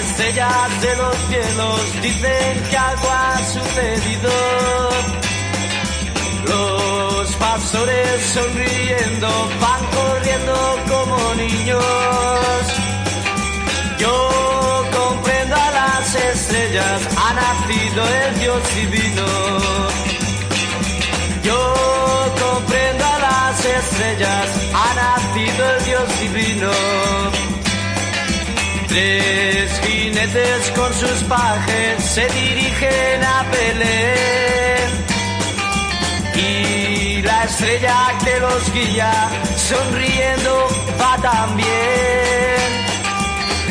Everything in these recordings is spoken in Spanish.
estrellas de los cielos dicen que algo ha sucedido. Los pastores sonriendo van corriendo como niños. Yo comprendo a las estrellas, ha nacido el Dios divino. Yo comprendo a las estrellas, ha nacido el Dios divino. Tres jinetes con sus pajes se dirigen a Belén. Y la estrella que los guía, sonriendo, va también.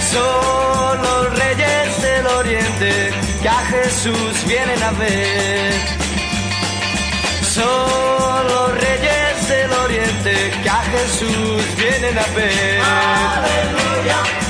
Son los reyes del oriente que a Jesús vienen a ver. Son los reyes del oriente que a Jesús vienen a ver. Aleluya.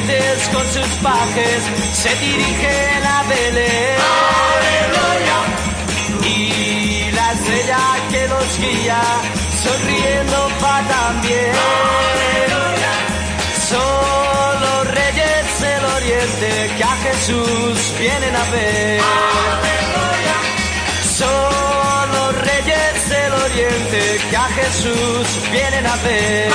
Con sus pajes se dirigen a Belén. Y la estrella que los guía, sonriendo va también. Son los reyes del oriente que a Jesús vienen a ver. Son los reyes del oriente que a Jesús vienen a ver.